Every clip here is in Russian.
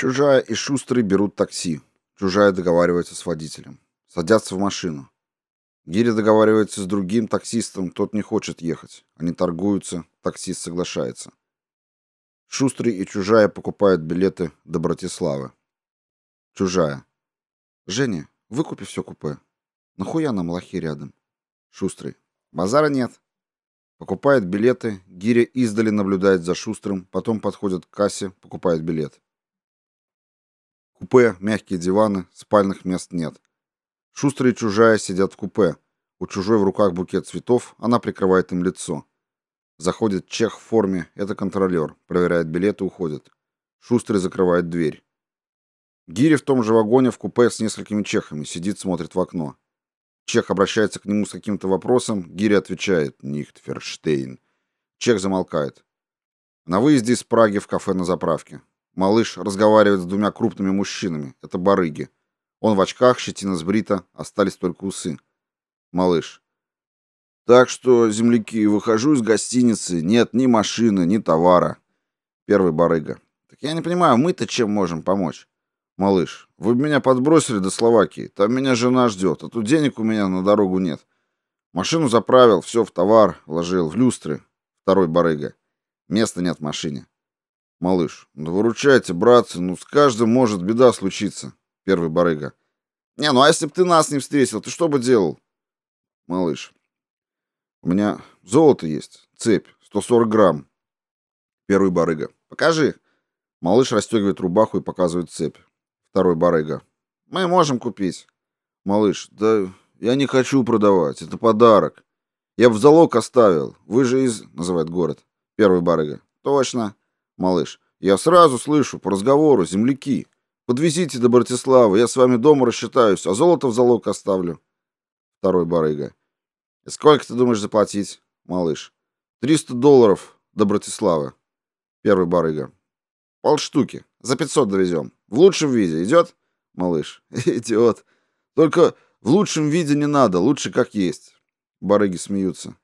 Чужая и Шустрый берут такси. Чужая договаривается с водителем. Садятся в машину. Гиря договаривается с другим таксистом, тот не хочет ехать. Они торгуются, таксист соглашается. Шустрый и Чужая покупают билеты до Братиславы. Чужая. Женя, выкупи все купе. Нахуя нам лохи рядом? Шустрый. Базара нет. Покупает билеты, Гиря издали наблюдает за Шустрым, потом подходит к кассе, покупает билет. Купе, мягкие диваны, спальных мест нет. Шустрый и чужая сидят в купе. У чужой в руках букет цветов, она прикрывает им лицо. Заходит чех в форме, это контролер, проверяет билеты, уходит. Шустрый закрывает дверь. Гири в том же вагоне в купе с несколькими чехами, сидит, смотрит в окно. Чех обращается к нему с каким-то вопросом, Гири отвечает «Нихтферштейн». Чех замолкает. На выезде из Праги в кафе на заправке. Малыш разговаривает с двумя крупными мужчинами. Это барыги. Он в очках, щетина сбрита, остались только усы. Малыш. Так что, земляки, выхожу из гостиницы, нет ни машины, ни товара. Первый барыга. Так я не понимаю, мы-то чем можем помочь? Малыш. Вы меня подбросили до Словакии. Там меня жена ждет, а тут денег у меня на дорогу нет. Машину заправил, все в товар вложил, в люстры. Второй барыга. Места нет в машине. Малыш, да выручайте, братцы, ну с каждым может беда случиться. Первый барыга. Не, ну а если бы ты нас не встретил, ты что бы делал? Малыш. У меня золото есть, цепь, 140 грамм. Первый барыга. Покажи. Малыш расстегивает рубаху и показывает цепь. Второй барыга. Мы можем купить. Малыш. Да я не хочу продавать, это подарок. Я в залог оставил. Вы же из... Называет город. Первый барыга. Точно. Малыш. Я сразу слышу по разговору, земляки. Подвезите до Братиславы, я с вами дома рассчитаюсь, а золото в залог оставлю. Второй барыга. Сколько ты думаешь заплатить, малыш? Триста долларов до Братиславы. Первый барыга. Полштуки. За пятьсот довезем. В лучшем виде. Идет? Малыш. Идет. Только в лучшем виде не надо. Лучше как есть. Барыги смеются.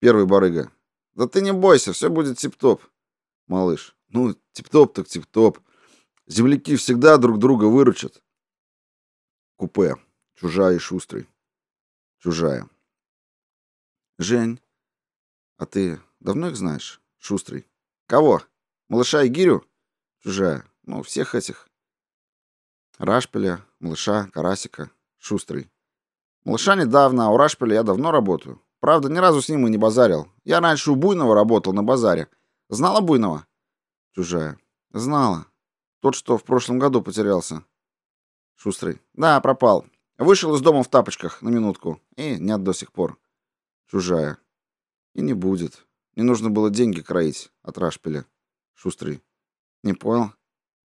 Первый барыга. Да ты не бойся, все будет тип-топ. Малыш. Ну, тип-топ так тип-топ. Земляки всегда друг друга выручат. Купе. Чужая и шустрый. Чужая. Жень, а ты давно их знаешь? Шустрый. Кого? Малыша и Гирю? Чужая. Ну, всех этих. Рашпиля, Малыша, Карасика, Шустрый. Малыша недавно, а у Рашпиля я давно работаю. Правда, ни разу с ним и не базарил. Я раньше у Буйного работал на базаре. Знала Буйного? Чужая. Знала. Тот, что в прошлом году потерялся. Шустрый. Да, пропал. Вышел из дома в тапочках на минутку. И нет до сих пор. Чужая. И не будет. Не нужно было деньги кроить от Рашпиля. Шустрый. Не понял.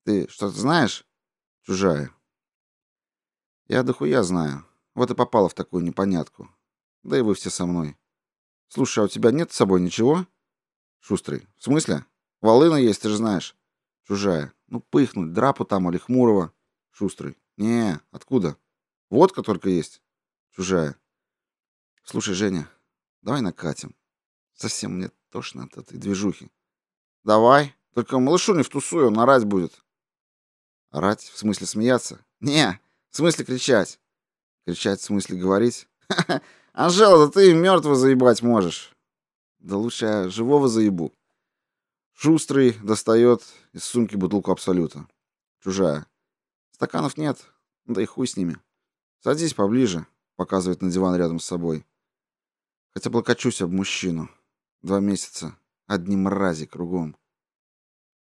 Ты что-то знаешь? Чужая. Я дохуя знаю. Вот и попала в такую непонятку. Да и вы все со мной. Слушай, а у тебя нет с собой ничего? Шустрый. В смысле? Волына есть, ты же знаешь. Чужая. Ну, пыхнуть, драпу там или хмурого. Шустрый. Не, откуда? Водка только есть. Чужая. Слушай, Женя, давай накатим. Совсем мне тошно от этой движухи. Давай. Только малышу не втусуй, он орать будет. Орать? В смысле смеяться? Не, в смысле кричать. Кричать в смысле говорить? Анжела, да ты мертвого заебать можешь. Да лучше я живого заебу. Шустрый достает из сумки бутылку Абсолюта. Чужая. Стаканов нет, да и хуй с ними. Садись поближе, показывает на диван рядом с собой. Хотя облокочусь об мужчину. Два месяца. Одни мрази кругом.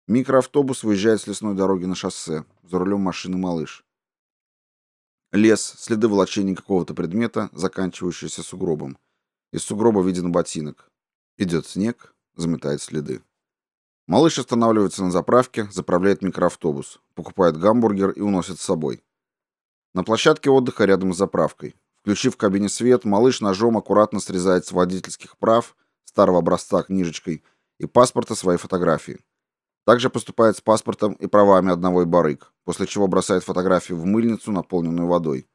Микроавтобус выезжает с лесной дороги на шоссе. За рулем машины малыш. Лес, следы волочения какого-то предмета, заканчивающийся сугробом. Из сугроба виден ботинок. Идет снег, заметает следы. Малыш останавливается на заправке, заправляет микроавтобус, покупает гамбургер и уносит с собой. На площадке отдыха рядом с заправкой. Включив в кабине свет, малыш ножом аккуратно срезает с водительских прав, старого образца книжечкой, и паспорта своей фотографии. Также поступает с паспортом и правами одного и барыг, после чего бросает фотографию в мыльницу, наполненную водой.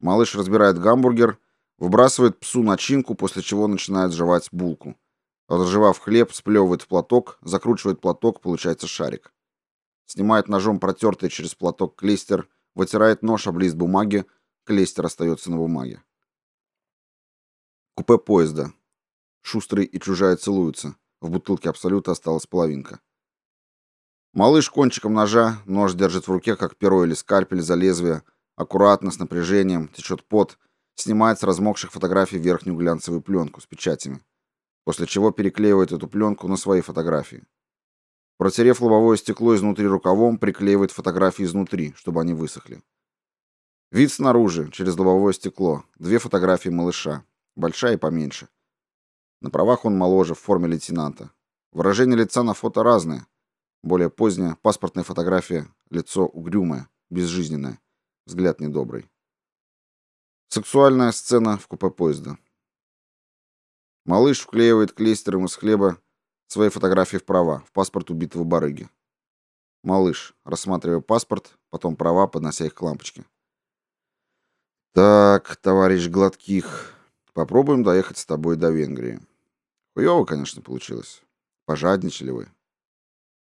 Малыш разбирает гамбургер, выбрасывает псу начинку, после чего начинает жевать булку. Разжевав хлеб, сплевывает в платок, закручивает платок, получается шарик. Снимает ножом протертый через платок клейстер, вытирает нож об лист бумаги, клейстер остается на бумаге. Купе поезда. Шустрый и чужая целуются. В бутылке Абсолюта осталась половинка. Малыш кончиком ножа, нож держит в руке, как перо или скальпель за лезвие, аккуратно, с напряжением, течет пот, снимает с размокших фотографий верхнюю глянцевую пленку с печатями, после чего переклеивает эту пленку на свои фотографии. Протерев лобовое стекло изнутри рукавом, приклеивает фотографии изнутри, чтобы они высохли. Вид снаружи, через лобовое стекло. Две фотографии малыша, большая и поменьше. На правах он моложе, в форме лейтенанта. Выражение лица на фото разное. Более поздняя паспортная фотография, лицо угрюмое, безжизненное, взгляд недобрый. Сексуальная сцена в купе поезда. Малыш вклеивает клейстером из хлеба свои фотографии в права, в паспорт убитого барыги. Малыш, рассматривая паспорт, потом права, поднося их к лампочке. Так, товарищ Гладких, попробуем доехать с тобой до Венгрии. Хуёво, конечно, получилось. Пожадничали вы.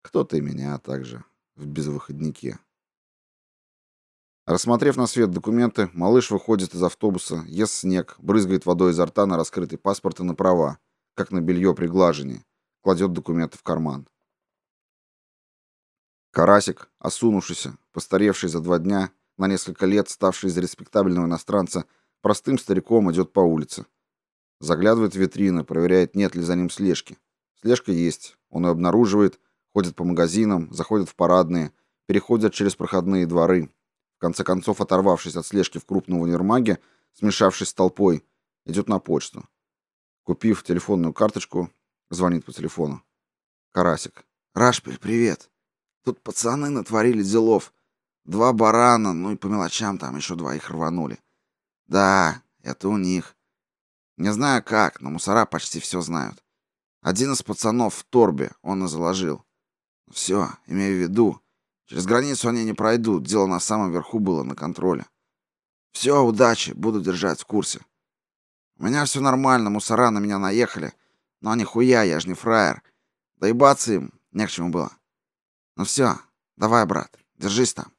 Кто-то и меня также в безвыходнике. Рассмотрев на свет документы, малыш выходит из автобуса, ест снег, брызгает водой изо рта на раскрытый паспорт и на права, как на белье при кладет документы в карман. Карасик, осунувшийся, постаревший за два дня, на несколько лет ставший из респектабельного иностранца, простым стариком идет по улице. Заглядывает в витрины, проверяет, нет ли за ним слежки. Слежка есть. Он ее обнаруживает, ходят по магазинам, заходят в парадные, переходят через проходные дворы. Конце концов, оторвавшись от слежки в крупном универмаге, смешавшись с толпой, идет на почту. Купив телефонную карточку, звонит по телефону. Карасик. «Рашпиль, привет. Тут пацаны натворили делов. Два барана, ну и по мелочам там еще двоих рванули. Да, это у них. Не знаю как, но мусора почти все знают. Один из пацанов в торбе, он и заложил. Все, имею в виду, через границу они не пройдут, дело на самом верху было на контроле. Все, удачи, буду держать в курсе. У меня все нормально, мусора на меня наехали, но нихуя, я ж не фраер. Доебаться им не к чему было. Ну все, давай, брат, держись там.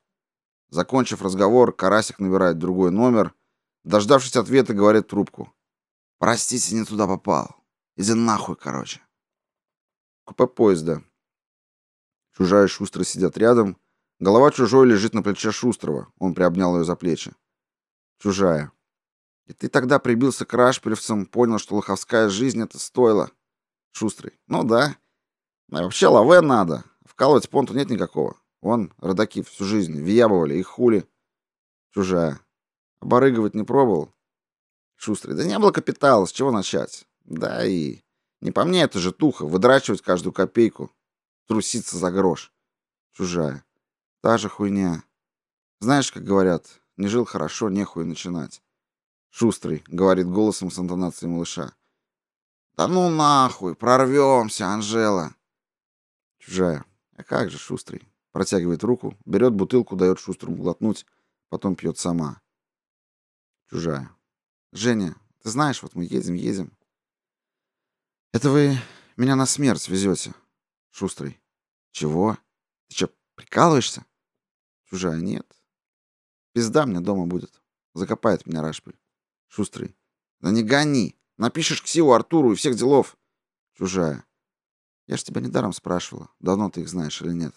Закончив разговор, Карасик набирает другой номер, дождавшись ответа, говорит трубку. Простите, не туда попал. Иди нахуй, короче. Купе поезда. Чужая и Шустрый сидят рядом. Голова чужой лежит на плече Шустрого. Он приобнял ее за плечи. Чужая. И ты тогда прибился к рашпилевцам, понял, что лоховская жизнь это стоило. Шустрый. Ну да. А вообще лаве надо. Вкалывать понту нет никакого. Вон, родаки всю жизнь въябывали и хули. Чужая. Барыговать не пробовал? Шустрый. Да не было капитала, с чего начать? Да и... Не по мне это же туха, выдрачивать каждую копейку труситься за грош. Чужая. Та же хуйня. Знаешь, как говорят, не жил хорошо, нехуй начинать. Шустрый, говорит голосом с интонацией малыша. Да ну нахуй, прорвемся, Анжела. Чужая. А как же, Шустрый? Протягивает руку, берет бутылку, дает Шустрому глотнуть, потом пьет сама. Чужая. Женя, ты знаешь, вот мы едем, едем. Это вы меня на смерть везете. Шустрый. Чего? Ты что, прикалываешься? Чужая. Нет. Пизда мне дома будет. Закопает меня Рашпиль. Шустрый. Да не гони. Напишешь к Сиву, Артуру и всех делов. Чужая. Я ж тебя недаром спрашивала, давно ты их знаешь или нет.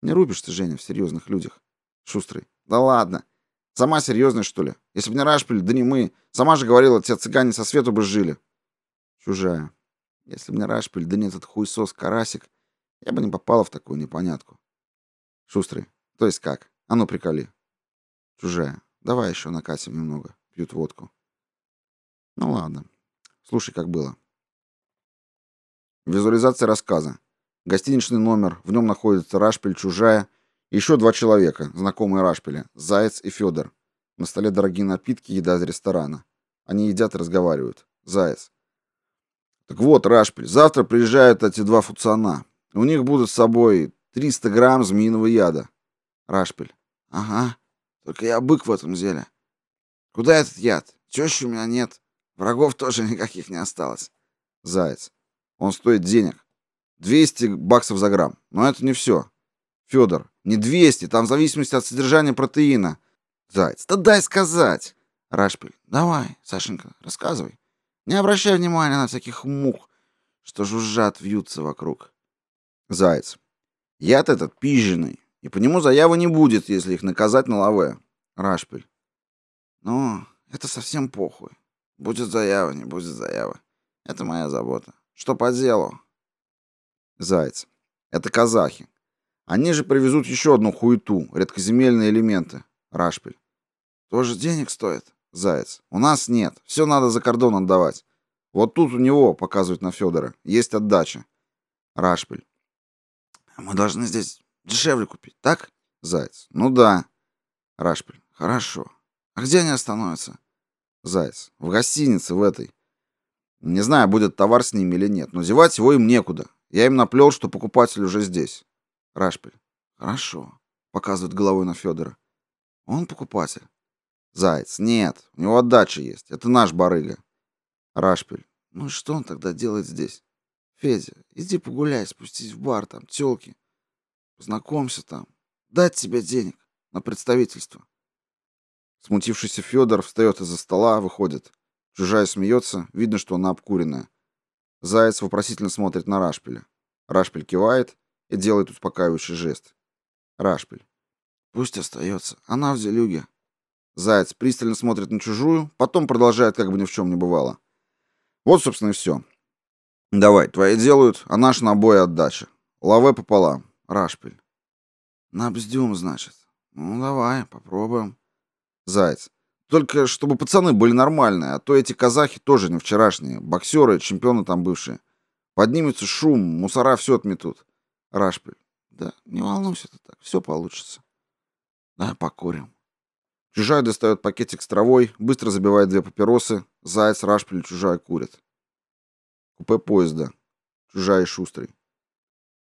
Не рубишь ты, Женя, в серьезных людях. Шустрый. Да ладно. Сама серьезная, что ли? Если бы не Рашпиль, да не мы. Сама же говорила, те цыгане со свету бы жили. Чужая. Если бы не Рашпиль, да нет этот хуйсос Карасик, я бы не попала в такую непонятку. Шустрый. То есть как? А ну приколи. Чужая. Давай еще накатим немного. Пьют водку. Ну ладно. Слушай, как было. Визуализация рассказа. Гостиничный номер. В нем находится Рашпиль, Чужая. еще два человека, знакомые Рашпиля. Заяц и Федор. На столе дорогие напитки, еда из ресторана. Они едят и разговаривают. Заяц. Так вот, Рашпиль, завтра приезжают эти два фуцана. У них будут с собой 300 грамм змеиного яда. Рашпиль. Ага. Только я бык в этом деле. Куда этот яд? Тещи у меня нет. Врагов тоже никаких не осталось. Заяц. Он стоит денег. 200 баксов за грамм. Но это не все. Федор. Не 200, там в зависимости от содержания протеина. Заяц. Да дай сказать. Рашпиль. Давай, Сашенька, рассказывай. Не обращай внимания на всяких мух, что жужжат, вьются вокруг. Заяц. Яд этот пиженый, и по нему заявы не будет, если их наказать на лаве. Рашпиль. Ну, это совсем похуй. Будет заява, не будет заява. Это моя забота. Что по делу? Заяц. Это казахи. Они же привезут еще одну хуету, редкоземельные элементы. Рашпиль. Тоже денег стоит? Заяц. У нас нет. Все надо за кордон отдавать. Вот тут у него, показывают на Федора, есть отдача. Рашпиль. Мы должны здесь дешевле купить, так? Заяц. Ну да. Рашпиль. Хорошо. А где они остановятся? Заяц. В гостинице в этой. Не знаю, будет товар с ними или нет, но зевать его им некуда. Я им наплел, что покупатель уже здесь. Рашпиль. Хорошо. Показывает головой на Федора. Он покупатель. Заяц. Нет, у него отдача есть. Это наш барыга. Рашпиль. Ну что он тогда делает здесь? Федя, иди погуляй, спустись в бар, там тёлки. Познакомься там. Дать тебе денег на представительство. Смутившийся Федор встает из-за стола, выходит. Чужая смеется, видно, что она обкуренная. Заяц вопросительно смотрит на Рашпиля. Рашпиль кивает и делает успокаивающий жест. Рашпиль. Пусть остается. Она в делюге. Заяц пристально смотрит на чужую, потом продолжает, как бы ни в чем не бывало. Вот, собственно, и все. Давай, твои делают, а наш на бой отдача. Лаве пополам. Рашпиль. Набздюм, значит. Ну, давай, попробуем. Заяц. Только чтобы пацаны были нормальные, а то эти казахи тоже не вчерашние. Боксеры, чемпионы там бывшие. Поднимется шум, мусора все отметут. Рашпиль. Да, не волнуйся ты так, все получится. Да, покурим. Чужая достает пакетик с травой, быстро забивает две папиросы. Заяц, Рашпиль, чужая курит. Купе поезда. Чужая и Шустрый.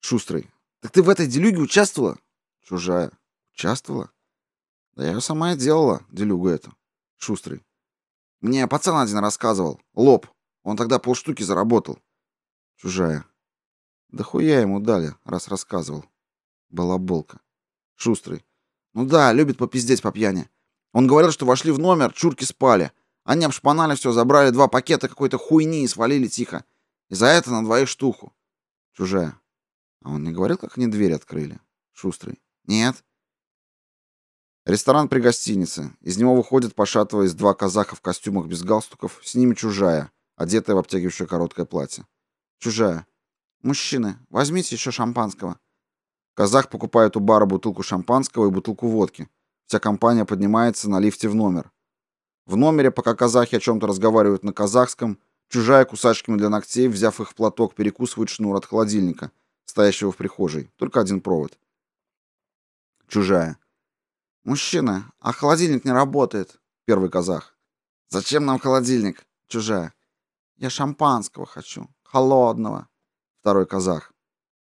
Шустрый. Так ты в этой делюге участвовала? Чужая. Участвовала? Да я сама и делала, делюгу эту. Шустрый. Мне пацан один рассказывал. Лоб. Он тогда полштуки заработал. Чужая. Да хуя ему дали, раз рассказывал. Балаболка. Шустрый. Ну да, любит попиздеть по пьяни. Он говорил, что вошли в номер, чурки спали. Они обшпанали все, забрали два пакета какой-то хуйни и свалили тихо. И за это на двоих штуку. Чужая. А он не говорил, как они дверь открыли? Шустрый. Нет. Ресторан при гостинице. Из него выходят, пошатываясь, два казаха в костюмах без галстуков. С ними чужая, одетая в обтягивающее короткое платье. Чужая. Мужчины, возьмите еще шампанского. Казах покупает у бара бутылку шампанского и бутылку водки. Вся компания поднимается на лифте в номер. В номере, пока казахи о чем-то разговаривают на казахском, чужая кусачками для ногтей, взяв их в платок, перекусывает шнур от холодильника, стоящего в прихожей. Только один провод. Чужая. Мужчина, а холодильник не работает. Первый казах. Зачем нам холодильник? Чужая. Я шампанского хочу, холодного. Второй казах.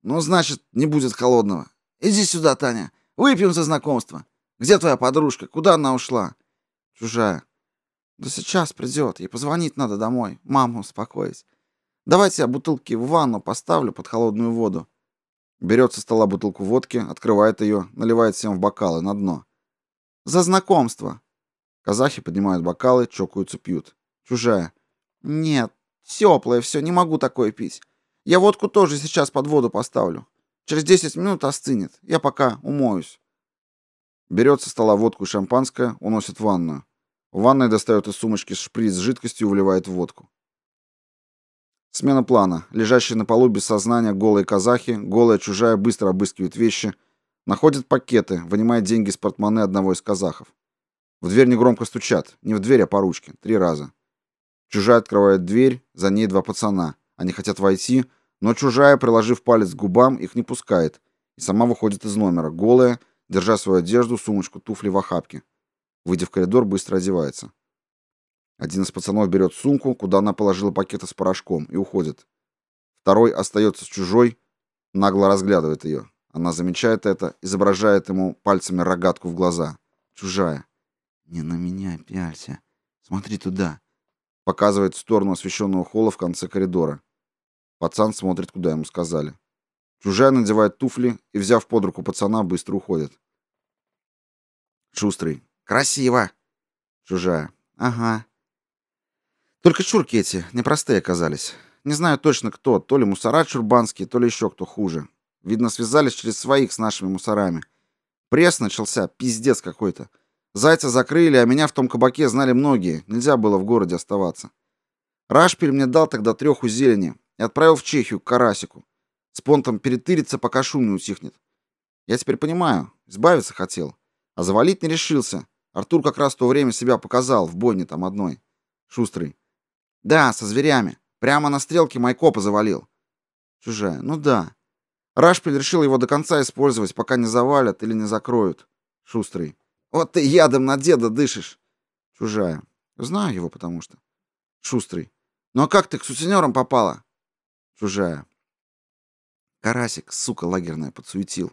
Ну, значит, не будет холодного. Иди сюда, Таня. Выпьем за знакомство. Где твоя подружка? Куда она ушла? Чужая. Да сейчас придет. Ей позвонить надо домой. Маму успокоить. Давайте я бутылки в ванну поставлю под холодную воду. Берет со стола бутылку водки, открывает ее, наливает всем в бокалы на дно. За знакомство. Казахи поднимают бокалы, чокаются, пьют. Чужая. Нет, теплое все, не могу такое пить. Я водку тоже сейчас под воду поставлю. Через 10 минут остынет. Я пока умоюсь. Берет со стола водку и шампанское, уносит в ванную. В ванной достает из сумочки шприц с жидкостью и вливает в водку. Смена плана. Лежащие на полу без сознания голые казахи, голая чужая быстро обыскивает вещи, находит пакеты, вынимает деньги из портмоне одного из казахов. В дверь негромко стучат, не в дверь, а по ручке, три раза. Чужая открывает дверь, за ней два пацана. Они хотят войти, но чужая, приложив палец к губам, их не пускает и сама выходит из номера, голая, держа свою одежду, сумочку, туфли в охапке. Выйдя в коридор, быстро одевается. Один из пацанов берет сумку, куда она положила пакеты с порошком, и уходит. Второй остается с чужой, нагло разглядывает ее. Она замечает это, изображает ему пальцами рогатку в глаза. Чужая. «Не на меня пялься. Смотри туда». Показывает в сторону освещенного холла в конце коридора. Пацан смотрит, куда ему сказали. Чужая надевает туфли и, взяв под руку пацана, быстро уходит. Шустрый. Красиво. Чужая. Ага. Только чурки эти непростые оказались. Не знаю точно кто, то ли мусора чурбанские, то ли еще кто хуже. Видно, связались через своих с нашими мусорами. Пресс начался, пиздец какой-то. Зайца закрыли, а меня в том кабаке знали многие. Нельзя было в городе оставаться. Рашпиль мне дал тогда треху зелени и отправил в Чехию к Карасику. С понтом перетыриться, пока шум не утихнет. Я теперь понимаю, избавиться хотел. А завалить не решился. Артур как раз в то время себя показал, в бойне там одной. Шустрый. Да, со зверями. Прямо на стрелке Майкопа завалил. Чужая. Ну да. Рашпиль решил его до конца использовать, пока не завалят или не закроют. Шустрый. Вот ты ядом на деда дышишь. Чужая. Знаю его потому что. Шустрый. Ну а как ты к сутенерам попала? Чужая. Карасик, сука лагерная, подсуетил.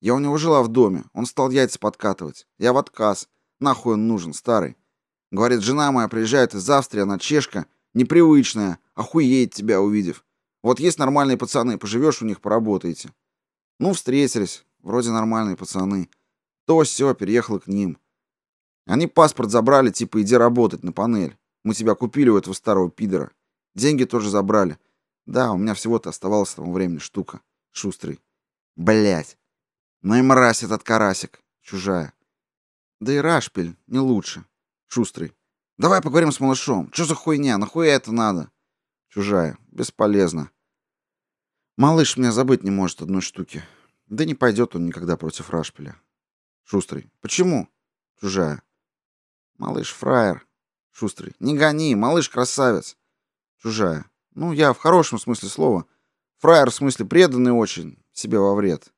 Я у него жила в доме. Он стал яйца подкатывать. Я в отказ. Нахуй он нужен, старый. Говорит, жена моя приезжает из Австрии, она чешка, непривычная, охуеет тебя увидев. Вот есть нормальные пацаны, поживешь у них, поработаете. Ну, встретились, вроде нормальные пацаны. То все, переехала к ним. Они паспорт забрали, типа, иди работать на панель. Мы тебя купили у этого старого пидора. Деньги тоже забрали. Да, у меня всего-то оставалось тому времени штука. Шустрый. Блять. Ну и мразь этот карасик. Чужая. Да и Рашпиль не лучше. Шустрый. Давай поговорим с малышом. Что за хуйня? Нахуя это надо? Чужая. Бесполезно. Малыш меня забыть не может одной штуки. Да не пойдет он никогда против Рашпиля. Шустрый. Почему? Чужая. Малыш фраер. Шустрый. Не гони, малыш красавец. Чужая. Ну, я в хорошем смысле слова. Фраер в смысле преданный очень, себе во вред.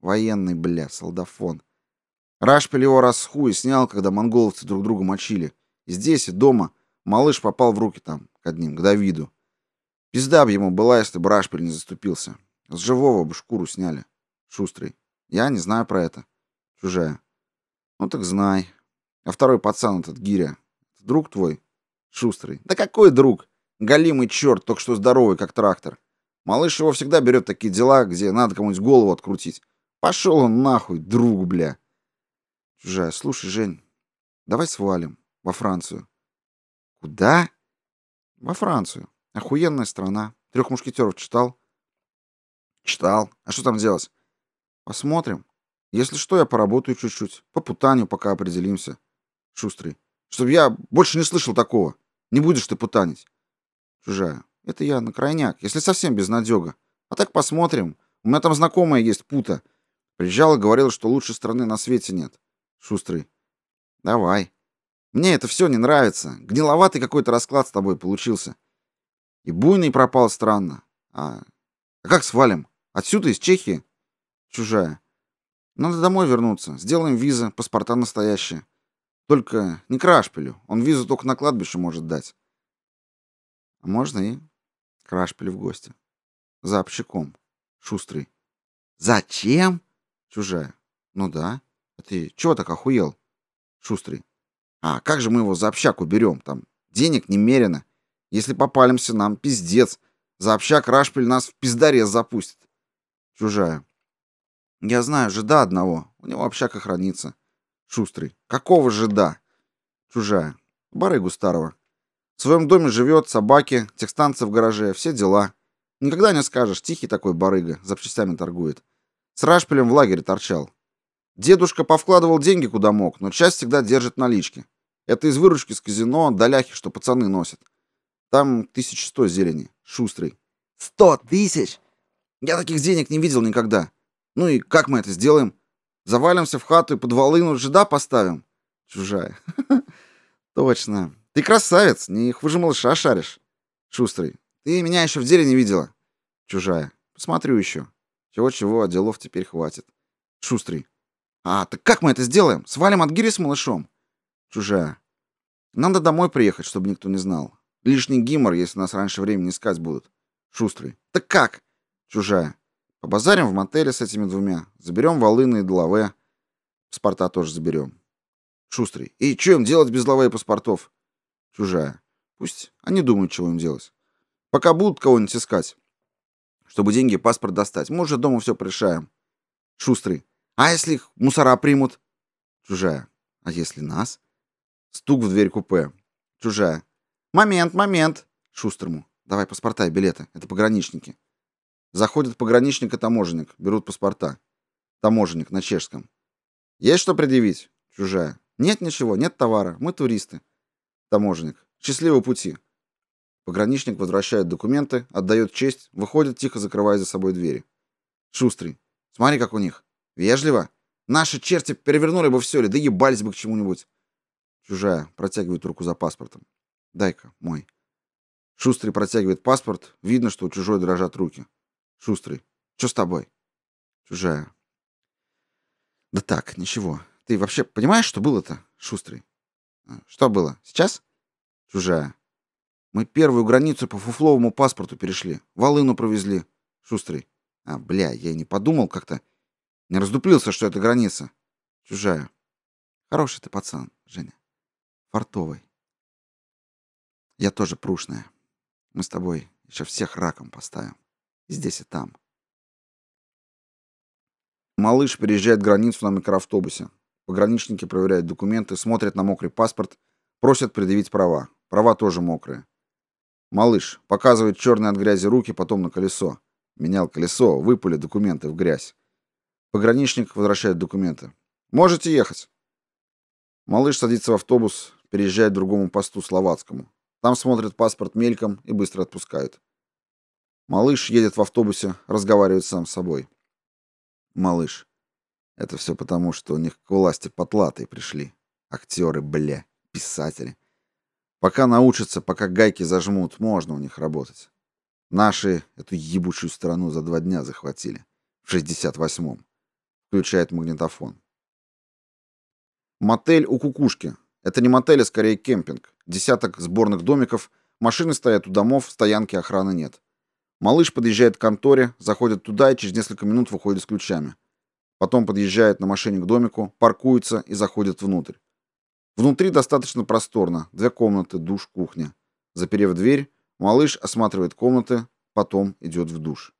Военный, бля, солдафон. Рашпиль его раз с хуй снял, когда монголовцы друг друга мочили. И здесь, и дома. Малыш попал в руки там, к одним, к Давиду. Пизда б ему была, если бы Рашпиль не заступился. С живого бы шкуру сняли. Шустрый. Я не знаю про это. Чужая. Ну так знай. А второй пацан этот, Гиря. Друг твой? Шустрый. Да какой друг? Галимый черт, только что здоровый, как трактор. Малыш его всегда берет такие дела, где надо кому-нибудь голову открутить. Пошел он нахуй, друг, бля. Чужая. Слушай, Жень, давай свалим во Францию. Куда? Во Францию. Охуенная страна. Трех мушкетеров читал? Читал. А что там делать? Посмотрим. Если что, я поработаю чуть-чуть. По путанию пока определимся. Шустрый. Чтобы я больше не слышал такого. Не будешь ты путанить. Чужая. Это я на крайняк, если совсем без надега. А так посмотрим. У меня там знакомая есть, Пута. Приезжала, говорила, что лучшей страны на свете нет. Шустрый. Давай. Мне это все не нравится. Гниловатый какой-то расклад с тобой получился. И буйный пропал странно. А, а как свалим? Отсюда, из Чехии? Чужая. Надо домой вернуться. Сделаем визы, паспорта настоящие. Только не к Рашпилю. Он визу только на кладбище может дать. А можно и к Рашпилю в гости. За общаком. Шустрый. Зачем? Чужая. Ну да. А ты чего так охуел? Шустрый. А как же мы его за общак уберем? Там денег немерено. Если попалимся, нам пиздец. За общак Рашпиль нас в пиздарез запустит. Чужая. Я знаю жида одного. У него общак хранится. Шустрый. Какого жида? Чужая. Барыгу старого. В своем доме живет, собаки, техстанция в гараже, все дела. Никогда не скажешь, тихий такой барыга, запчастями торгует. С Рашпилем в лагере торчал. Дедушка повкладывал деньги куда мог, но часть всегда держит налички. Это из выручки с казино, доляхи, что пацаны носят. Там тысяч сто зелени. Шустрый. Сто тысяч? Я таких денег не видел никогда. Ну и как мы это сделаем? Завалимся в хату и под волыну жида поставим? Чужая. Точно. Ты красавец, не хуже малыша шаришь. Шустрый. Ты меня еще в деле не видела. Чужая. Посмотрю еще. Чего-чего, а делов теперь хватит. Шустрый. А, так как мы это сделаем? Свалим от гири с малышом? Чужая. Надо домой приехать, чтобы никто не знал. Лишний гимор, если нас раньше времени искать будут. Шустрый. Так как? Чужая. Побазарим в мотеле с этими двумя. Заберем волыны и долове. Паспорта тоже заберем. Шустрый. И что им делать без лаве и паспортов? Чужая. Пусть они думают, чего им делать. Пока будут кого-нибудь искать. чтобы деньги и паспорт достать. Мы уже дома все порешаем. Шустрый. А если их мусора примут? Чужая. А если нас? Стук в дверь купе. Чужая. Момент, момент. Шустрому. Давай паспорта и билеты. Это пограничники. Заходит пограничник и таможенник. Берут паспорта. Таможенник на чешском. Есть что предъявить? Чужая. Нет ничего, нет товара. Мы туристы. Таможенник. Счастливого пути. Пограничник возвращает документы, отдает честь, выходит, тихо закрывая за собой двери. Шустрый. Смотри, как у них. Вежливо. Наши черти перевернули бы все, или да ебались бы к чему-нибудь. Чужая протягивает руку за паспортом. Дай-ка, мой. Шустрый протягивает паспорт, видно, что у чужой дрожат руки. Шустрый. Что с тобой? Чужая. Да так, ничего. Ты вообще понимаешь, что было-то, Шустрый? «А, что было? Сейчас? Чужая. Мы первую границу по фуфловому паспорту перешли. Волыну провезли. Шустрый. А, бля, я и не подумал как-то. Не раздуплился, что это граница. Чужая. Хороший ты пацан, Женя. Фартовый. Я тоже прушная. Мы с тобой еще всех раком поставим. И здесь, и там. Малыш переезжает границу на микроавтобусе. Пограничники проверяют документы, смотрят на мокрый паспорт, просят предъявить права. Права тоже мокрые. Малыш показывает черные от грязи руки, потом на колесо. Менял колесо, выпали документы в грязь. Пограничник возвращает документы. Можете ехать. Малыш садится в автобус, переезжает к другому посту словацкому. Там смотрят паспорт мельком и быстро отпускают. Малыш едет в автобусе, разговаривает сам с собой. Малыш. Это все потому, что у них к власти потлатые пришли. Актеры, бля, писатели. Пока научатся, пока гайки зажмут, можно у них работать. Наши эту ебучую страну за два дня захватили. В 68-м. Включает магнитофон. Мотель у кукушки. Это не мотель, а скорее кемпинг. Десяток сборных домиков, машины стоят у домов, стоянки охраны нет. Малыш подъезжает к конторе, заходит туда и через несколько минут выходит с ключами. Потом подъезжает на машине к домику, паркуется и заходит внутрь. Внутри достаточно просторно. Две комнаты, душ, кухня. Заперев дверь, малыш осматривает комнаты, потом идет в душ.